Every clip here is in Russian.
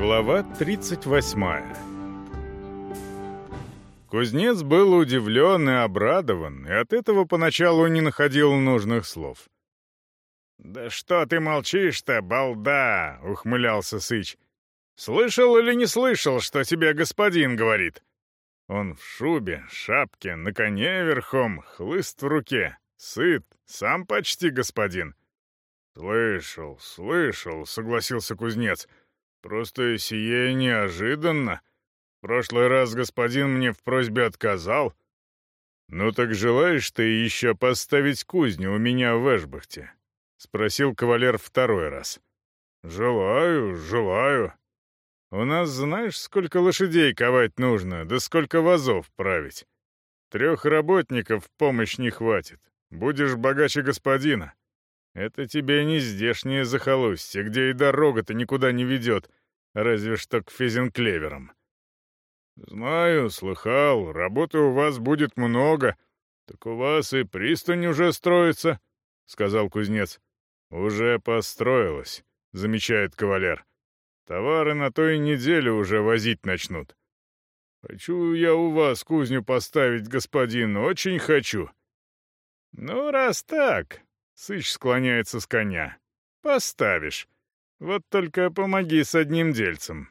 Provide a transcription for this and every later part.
Глава 38 Кузнец был удивлен и обрадован, и от этого поначалу не находил нужных слов. «Да что ты молчишь-то, балда!» — ухмылялся Сыч. «Слышал или не слышал, что тебе господин говорит?» Он в шубе, шапке, на коне верхом, хлыст в руке, сыт, сам почти господин. «Слышал, слышал», — согласился кузнец. «Просто сие неожиданно. В прошлый раз господин мне в просьбе отказал». «Ну так желаешь ты еще поставить кузню у меня в Эшбахте?» — спросил кавалер второй раз. «Желаю, желаю. У нас знаешь, сколько лошадей ковать нужно, да сколько вазов править? Трех работников в помощь не хватит. Будешь богаче господина. Это тебе не здешнее захолустье, где и дорога-то никуда не ведет, разве что к фезенклеверам. Знаю, слыхал, работы у вас будет много. Так у вас и пристань уже строится, — сказал кузнец. Уже построилась, — замечает кавалер. Товары на той неделе уже возить начнут. Хочу я у вас кузню поставить, господин, очень хочу. Ну, раз так, Сыч склоняется с коня. «Поставишь. Вот только помоги с одним дельцем».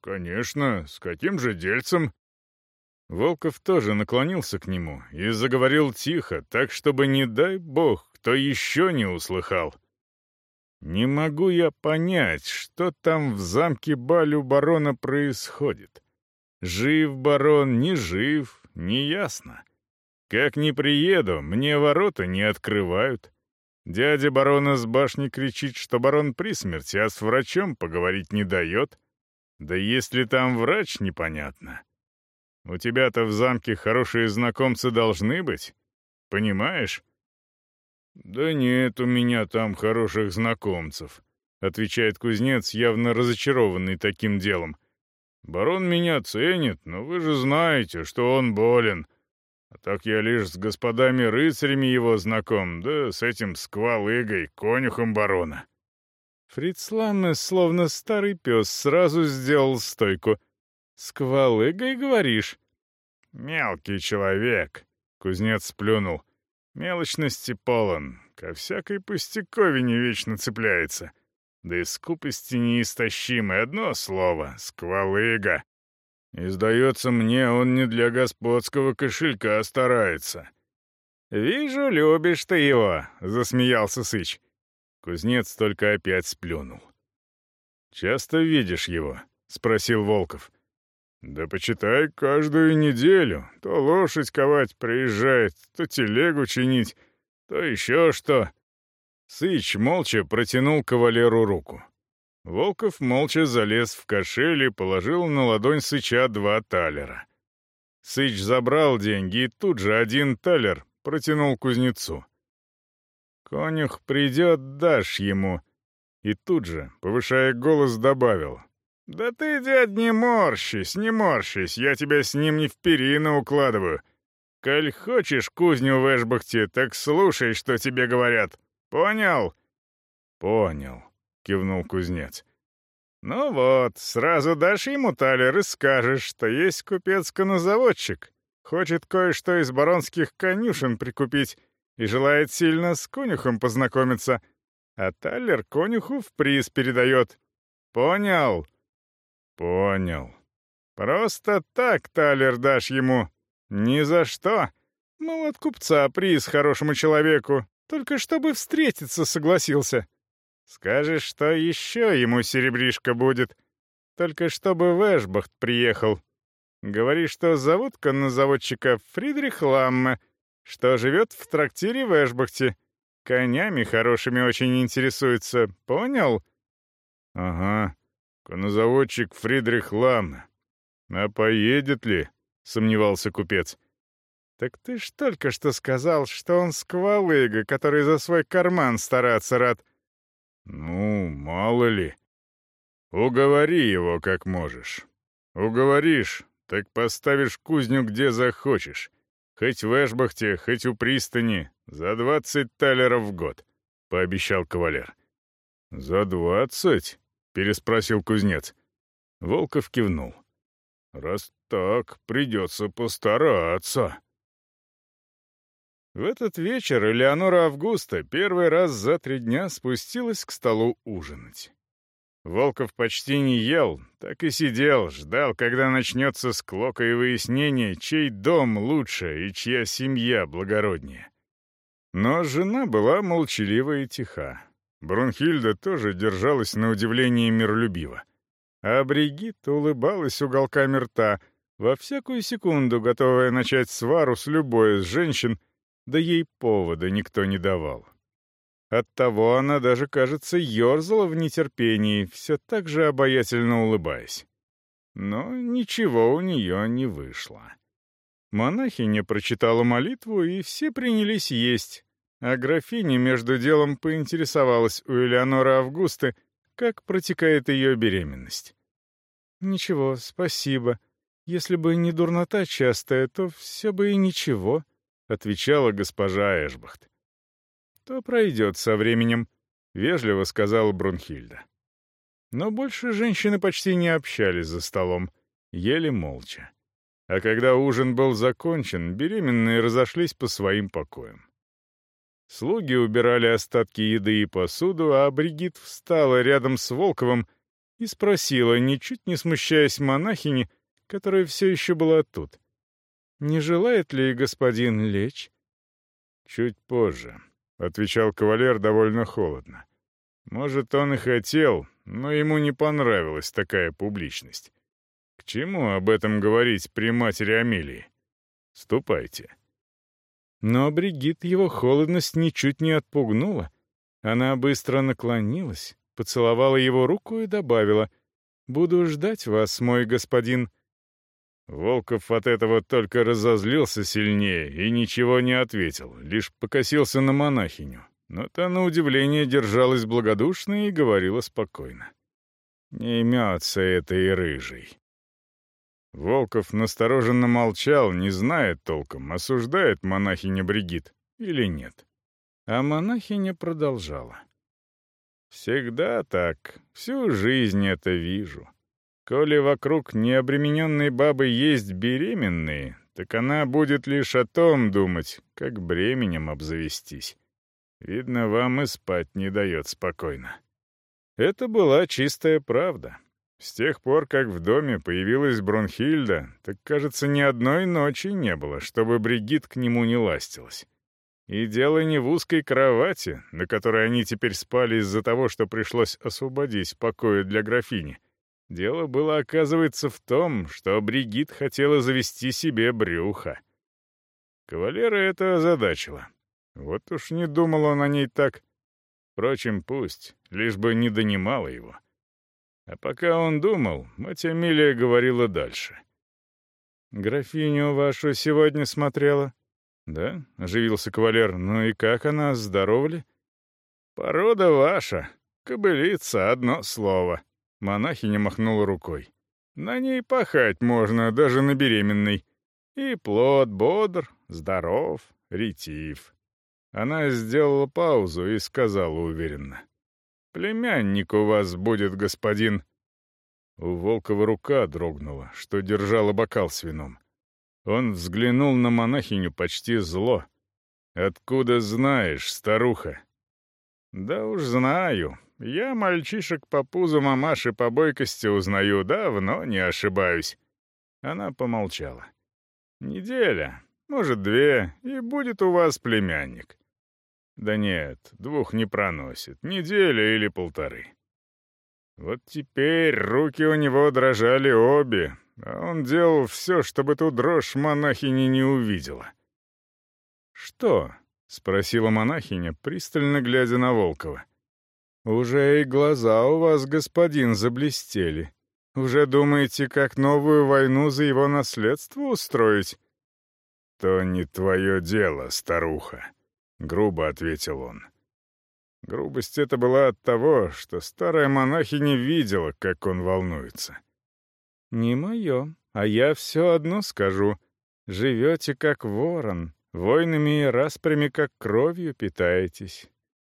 «Конечно, с каким же дельцем?» Волков тоже наклонился к нему и заговорил тихо, так, чтобы, не дай бог, кто еще не услыхал. «Не могу я понять, что там в замке Балю барона происходит. Жив барон, не жив, не ясно. Как не приеду, мне ворота не открывают. Дядя барона с башни кричит, что барон при смерти, а с врачом поговорить не дает. Да если там врач, непонятно. У тебя-то в замке хорошие знакомцы должны быть. Понимаешь? «Да нет у меня там хороших знакомцев», — отвечает кузнец, явно разочарованный таким делом. «Барон меня ценит, но вы же знаете, что он болен. Так я лишь с господами-рыцарями его знаком, да с этим сквалыгой, конюхом барона». Фриц словно старый пес, сразу сделал стойку. «Сквалыгой, говоришь?» «Мелкий человек», — кузнец сплюнул. «Мелочности полон, ко всякой пустяковине вечно цепляется. Да и скупости неистощимы, одно слово — сквалыга. И, сдается мне, он не для господского кошелька старается. «Вижу, любишь ты его», — засмеялся Сыч. Кузнец только опять сплюнул. «Часто видишь его?» — спросил Волков. «Да почитай каждую неделю. То лошадь ковать приезжает, то телегу чинить, то еще что». Сыч молча протянул кавалеру руку. Волков молча залез в кошель и положил на ладонь Сыча два талера. Сыч забрал деньги и тут же один талер протянул кузнецу. «Конюх придет, дашь ему». И тут же, повышая голос, добавил. «Да ты, дядь, не морщись, не морщись, я тебя с ним не в перину укладываю. Коль хочешь кузню в Эшбахте, так слушай, что тебе говорят. Понял?» «Понял», кивнул кузнец. «Ну вот, сразу дашь ему талер и скажешь, что есть купец-конозаводчик. Хочет кое-что из баронских конюшен прикупить и желает сильно с конюхом познакомиться. А талер конюху в приз передает. Понял?» «Понял. Просто так талер дашь ему. Ни за что. Мол, от купца приз хорошему человеку, только чтобы встретиться согласился». Скажешь, что еще ему серебришка будет. Только чтобы в Эшбахт приехал. Говори, что зовут коннозаводчика Фридрих Ламме, что живет в трактире в Эшбахте. Конями хорошими очень интересуется. Понял? Ага, коннозаводчик Фридрих Ламме. А поедет ли? Сомневался купец. «Так ты ж только что сказал, что он сквалыга, который за свой карман стараться рад. «Ну, мало ли. Уговори его как можешь. Уговоришь, так поставишь кузню где захочешь. Хоть в Эшбахте, хоть у пристани, за двадцать талеров в год», — пообещал кавалер. «За двадцать?» — переспросил кузнец. Волков кивнул. «Раз так, придется постараться». В этот вечер Элеонора Августа первый раз за три дня спустилась к столу ужинать. Волков почти не ел, так и сидел, ждал, когда начнется склока и выяснение, чей дом лучше и чья семья благороднее. Но жена была молчалива и тиха. Брунхильда тоже держалась на удивление миролюбиво. А Бригитта улыбалась уголками рта, во всякую секунду готовая начать свару с любой из женщин, да ей повода никто не давал. Оттого она даже, кажется, ерзала в нетерпении, все так же обаятельно улыбаясь. Но ничего у нее не вышло. Монахиня прочитала молитву, и все принялись есть, а графиня между делом поинтересовалась у Элеоноры Августы, как протекает ее беременность. «Ничего, спасибо. Если бы не дурнота частая, то все бы и ничего», — отвечала госпожа Эшбахт. «То пройдет со временем», — вежливо сказала Брунхильда. Но больше женщины почти не общались за столом, ели молча. А когда ужин был закончен, беременные разошлись по своим покоям. Слуги убирали остатки еды и посуду, а Бригит встала рядом с Волковым и спросила, ничуть не смущаясь монахини, которая все еще была тут. «Не желает ли господин лечь?» «Чуть позже», — отвечал кавалер довольно холодно. «Может, он и хотел, но ему не понравилась такая публичность. К чему об этом говорить при матери Амелии? Ступайте». Но Бригит его холодность ничуть не отпугнула. Она быстро наклонилась, поцеловала его руку и добавила «Буду ждать вас, мой господин». Волков от этого только разозлился сильнее и ничего не ответил, лишь покосился на монахиню. Но та, на удивление, держалась благодушно и говорила спокойно. «Не имется этой рыжей». Волков настороженно молчал, не зная толком, осуждает монахиня Бригит или нет. А монахиня продолжала. «Всегда так, всю жизнь это вижу. Коли вокруг необремененной бабы есть беременные, так она будет лишь о том думать, как бременем обзавестись. Видно, вам и спать не дает спокойно. Это была чистая правда. С тех пор, как в доме появилась Брунхильда, так, кажется, ни одной ночи не было, чтобы Бригит к нему не ластилась. И дело не в узкой кровати, на которой они теперь спали из-за того, что пришлось освободить покои для графини, Дело было, оказывается, в том, что Бригит хотела завести себе брюхо. Кавалера это озадачило. Вот уж не думал он о ней так. Впрочем, пусть, лишь бы не донимала его. А пока он думал, мать Эмилия говорила дальше. «Графиню вашу сегодня смотрела?» «Да?» — оживился кавалер. «Ну и как она, здорова ли?» «Порода ваша. Кобылица, одно слово», Монахиня махнула рукой. «На ней пахать можно, даже на беременной. И плод бодр, здоров, ретив». Она сделала паузу и сказала уверенно. «Племянник у вас будет, господин». У Волкова рука дрогнула, что держала бокал с вином. Он взглянул на монахиню почти зло. «Откуда знаешь, старуха?» «Да уж знаю», я мальчишек по пузу мамаши по бойкости узнаю, давно не ошибаюсь». Она помолчала. «Неделя, может, две, и будет у вас племянник». «Да нет, двух не проносит, неделя или полторы». Вот теперь руки у него дрожали обе, а он делал все, чтобы ту дрожь монахини не увидела. «Что?» — спросила монахиня, пристально глядя на Волкова. «Уже и глаза у вас, господин, заблестели. Уже думаете, как новую войну за его наследство устроить?» «То не твое дело, старуха», — грубо ответил он. Грубость эта была от того, что старая монахиня видела, как он волнуется. «Не мое, а я все одно скажу. Живете как ворон, войнами и распрями как кровью питаетесь.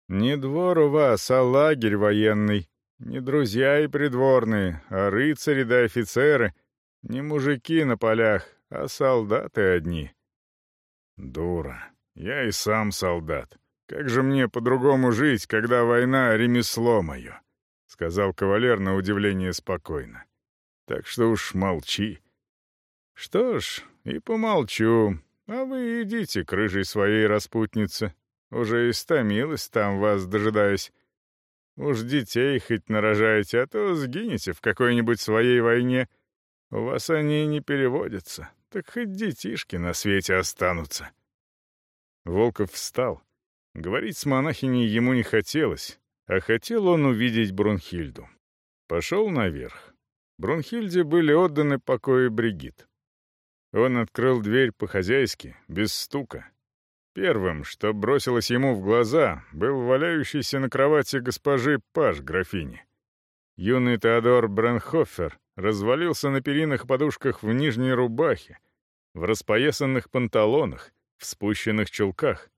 Не двор у вас, а лагерь военный. Не друзья и придворные, а рыцари да офицеры. Не мужики на полях, а солдаты одни. Дура. Я и сам солдат. Как же мне по-другому жить, когда война — ремесло мое? — сказал кавалер на удивление спокойно. Так что уж молчи. Что ж, и помолчу, а вы идите к рыжей своей распутнице. Уже истомилась там вас, дожидаясь. Уж детей хоть нарожаете, а то сгинете в какой-нибудь своей войне. У вас они не переводятся, так хоть детишки на свете останутся. Волков встал. Говорить с монахиней ему не хотелось, а хотел он увидеть Брунхильду. Пошел наверх. Брунхильде были отданы покои Бригит. Он открыл дверь по-хозяйски, без стука. Первым, что бросилось ему в глаза, был валяющийся на кровати госпожи Паш графини. Юный Теодор Бренхофер развалился на перинах подушках в нижней рубахе, в распоясанных панталонах, в спущенных чулках.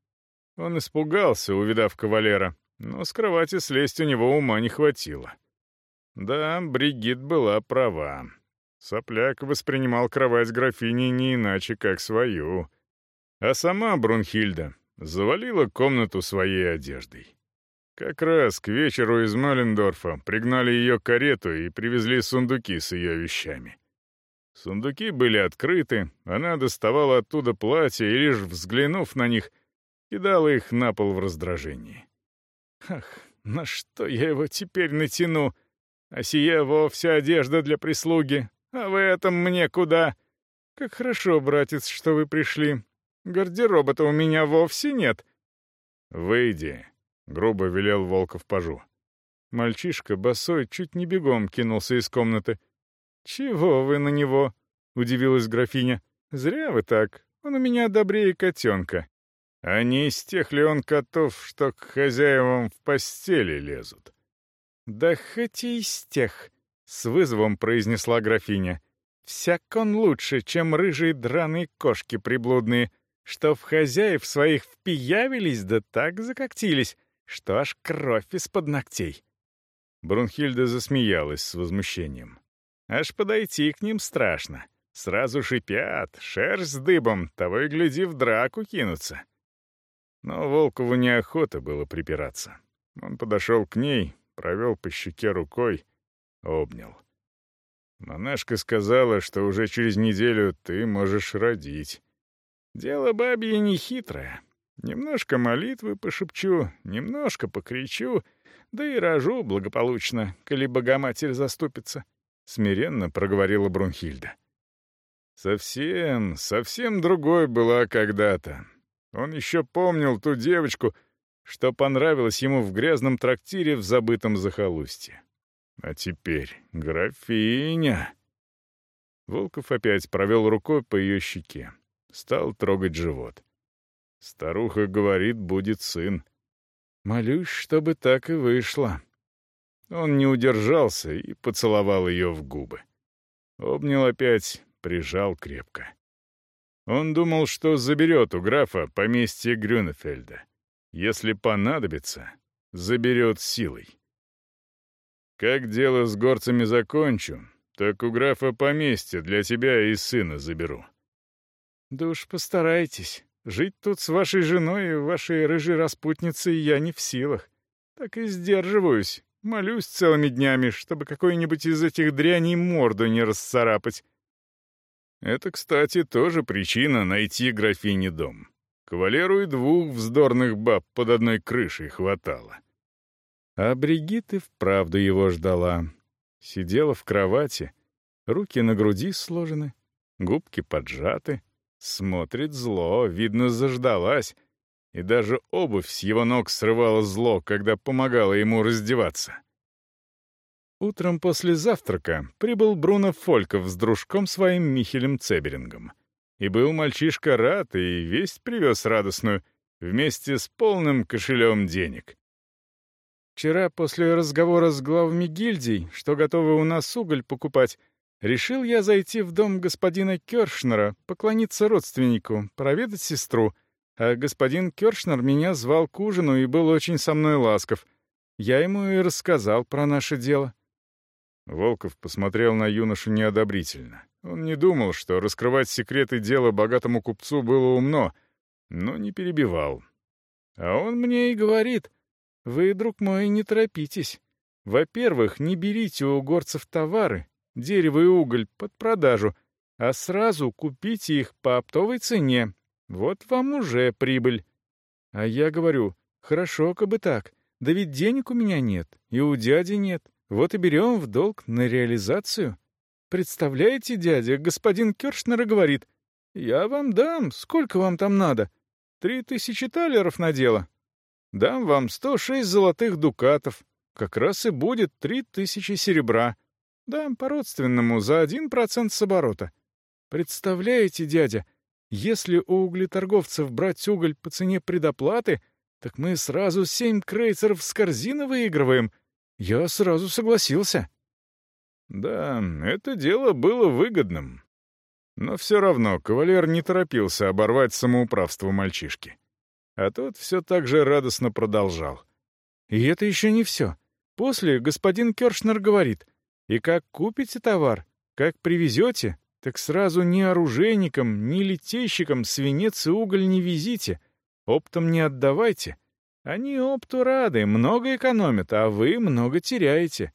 Он испугался, увидав кавалера, но с кровати слезть у него ума не хватило. Да, Бригит была права. Сопляк воспринимал кровать графини не иначе, как свою. А сама Брунхильда завалила комнату своей одеждой. Как раз к вечеру из Малендорфа пригнали ее карету и привезли сундуки с ее вещами. Сундуки были открыты, она доставала оттуда платье и, лишь взглянув на них, кидала их на пол в раздражении. «Ах, на что я его теперь натяну? А сия вовсе одежда для прислуги, а в этом мне куда? Как хорошо, братец, что вы пришли. Гардероба-то у меня вовсе нет». «Выйди», — грубо велел Волков пажу. Мальчишка босой чуть не бегом кинулся из комнаты. «Чего вы на него?» — удивилась графиня. «Зря вы так. Он у меня добрее котенка. А не из тех ли он котов, что к хозяевам в постели лезут?» «Да хоть и из тех», — с вызовом произнесла графиня. «Всяк он лучше, чем рыжие драные кошки приблудные, что в хозяев своих впиявились да так закоктились, что аж кровь из-под ногтей». Брунхильда засмеялась с возмущением. Аж подойти к ним страшно. Сразу шипят, шерсть с дыбом, того и гляди, в драку кинутся. Но Волкову неохота было припираться. Он подошел к ней, провел по щеке рукой, обнял. Монашка сказала, что уже через неделю ты можешь родить. Дело бабье нехитрое. Немножко молитвы пошепчу, немножко покричу, да и рожу благополучно, коли Богоматерь заступится смиренно проговорила Брунхильда. Совсем, совсем другой была когда-то. Он еще помнил ту девочку, что понравилось ему в грязном трактире в забытом захолустье. А теперь графиня. Волков опять провел рукой по ее щеке, стал трогать живот. Старуха говорит, будет сын. Молюсь, чтобы так и вышло. Он не удержался и поцеловал ее в губы. Обнял опять, прижал крепко. Он думал, что заберет у графа поместье Грюнефельда. Если понадобится, заберет силой. Как дело с горцами закончу, так у графа поместье для тебя и сына заберу. Да уж постарайтесь. Жить тут с вашей женой и вашей рыжей распутницей я не в силах. Так и сдерживаюсь, Молюсь целыми днями, чтобы какой-нибудь из этих дряней морду не расцарапать. Это, кстати, тоже причина найти графине дом. Кавалеру и двух вздорных баб под одной крышей хватало. А Бригитта вправду его ждала. Сидела в кровати, руки на груди сложены, губки поджаты, смотрит зло, видно, заждалась — и даже обувь с его ног срывала зло, когда помогала ему раздеваться. Утром после завтрака прибыл Бруно Фольков с дружком своим Михелем Цеберингом. И был мальчишка рад и весть привез радостную, вместе с полным кошелем денег. Вчера после разговора с главами гильдий, что готовы у нас уголь покупать, решил я зайти в дом господина Кёршнера, поклониться родственнику, проведать сестру — а господин Кёршнер меня звал к ужину и был очень со мной ласков. Я ему и рассказал про наше дело». Волков посмотрел на юношу неодобрительно. Он не думал, что раскрывать секреты дела богатому купцу было умно, но не перебивал. А он мне и говорит, «Вы, друг мой, не торопитесь. Во-первых, не берите у горцев товары, дерево и уголь, под продажу, а сразу купите их по оптовой цене. Вот вам уже прибыль». А я говорю, «Хорошо-ка бы так, да ведь денег у меня нет, и у дяди нет. Вот и берем в долг на реализацию». Представляете, дядя, господин Кершнер говорит, «Я вам дам, сколько вам там надо? Три тысячи талеров на дело. Дам вам сто шесть золотых дукатов. Как раз и будет три тысячи серебра. Дам по-родственному за один процент с оборота. Представляете, дядя, если у углеторговцев брать уголь по цене предоплаты, так мы сразу семь крейцеров с корзины выигрываем. Я сразу согласился». Да, это дело было выгодным. Но все равно кавалер не торопился оборвать самоуправство мальчишки. А тот все так же радостно продолжал. «И это еще не все. После господин Кершнер говорит, и как купите товар, как привезете, так сразу ни оружейникам, ни литейщикам свинец и уголь не везите, оптом не отдавайте. Они опту рады, много экономят, а вы много теряете.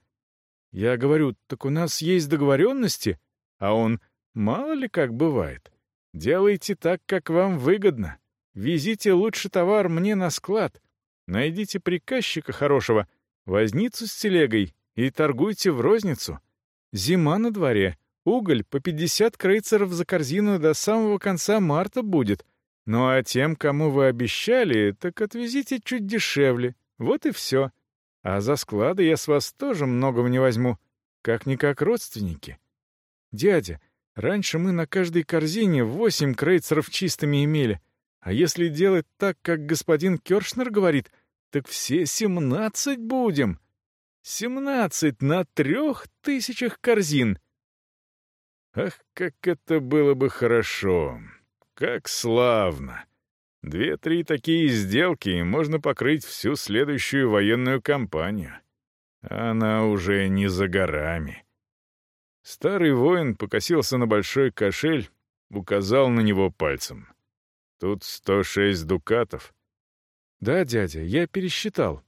Я говорю, так у нас есть договоренности, а он, мало ли как бывает. Делайте так, как вам выгодно. Везите лучше товар мне на склад. Найдите приказчика хорошего, возницу с телегой и торгуйте в розницу. Зима на дворе, уголь по 50 крейцеров за корзину до самого конца марта будет. Ну а тем, кому вы обещали, так отвезите чуть дешевле. Вот и все. А за склады я с вас тоже многого не возьму. Как-никак родственники. Дядя, раньше мы на каждой корзине восемь крейцеров чистыми имели. А если делать так, как господин Кёршнер говорит, так все семнадцать будем. Семнадцать на трех тысячах корзин. Ах, как это было бы хорошо! Как славно! Две-три такие сделки, и можно покрыть всю следующую военную кампанию. Она уже не за горами. Старый воин покосился на большой кошель, указал на него пальцем. Тут сто шесть дукатов. Да, дядя, я пересчитал.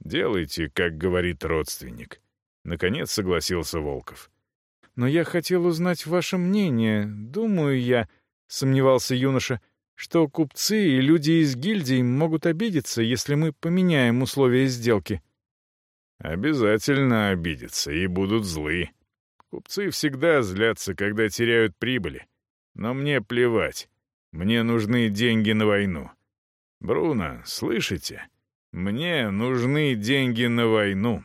Делайте, как говорит родственник. Наконец согласился Волков. Но я хотел узнать ваше мнение. Думаю я, сомневался юноша, — что купцы и люди из гильдий могут обидеться, если мы поменяем условия сделки». «Обязательно обидятся и будут злы. Купцы всегда злятся, когда теряют прибыли. Но мне плевать. Мне нужны деньги на войну. Бруно, слышите? Мне нужны деньги на войну.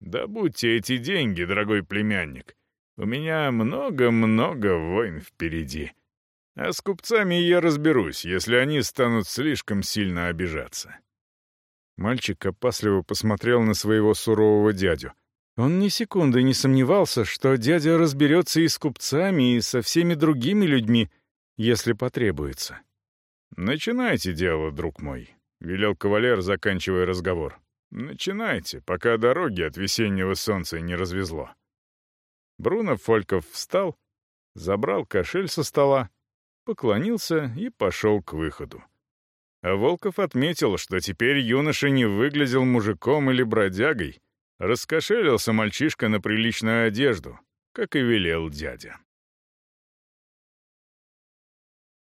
Добудьте эти деньги, дорогой племянник. У меня много-много войн впереди». А с купцами я разберусь, если они станут слишком сильно обижаться». Мальчик опасливо посмотрел на своего сурового дядю. Он ни секунды не сомневался, что дядя разберется и с купцами, и со всеми другими людьми, если потребуется. «Начинайте дело, друг мой», — велел кавалер, заканчивая разговор. «Начинайте, пока дороги от весеннего солнца не развезло». Бруно Фольков встал, забрал кошель со стола, поклонился и пошел к выходу. А Волков отметил, что теперь юноша не выглядел мужиком или бродягой, раскошелился мальчишка на приличную одежду, как и велел дядя.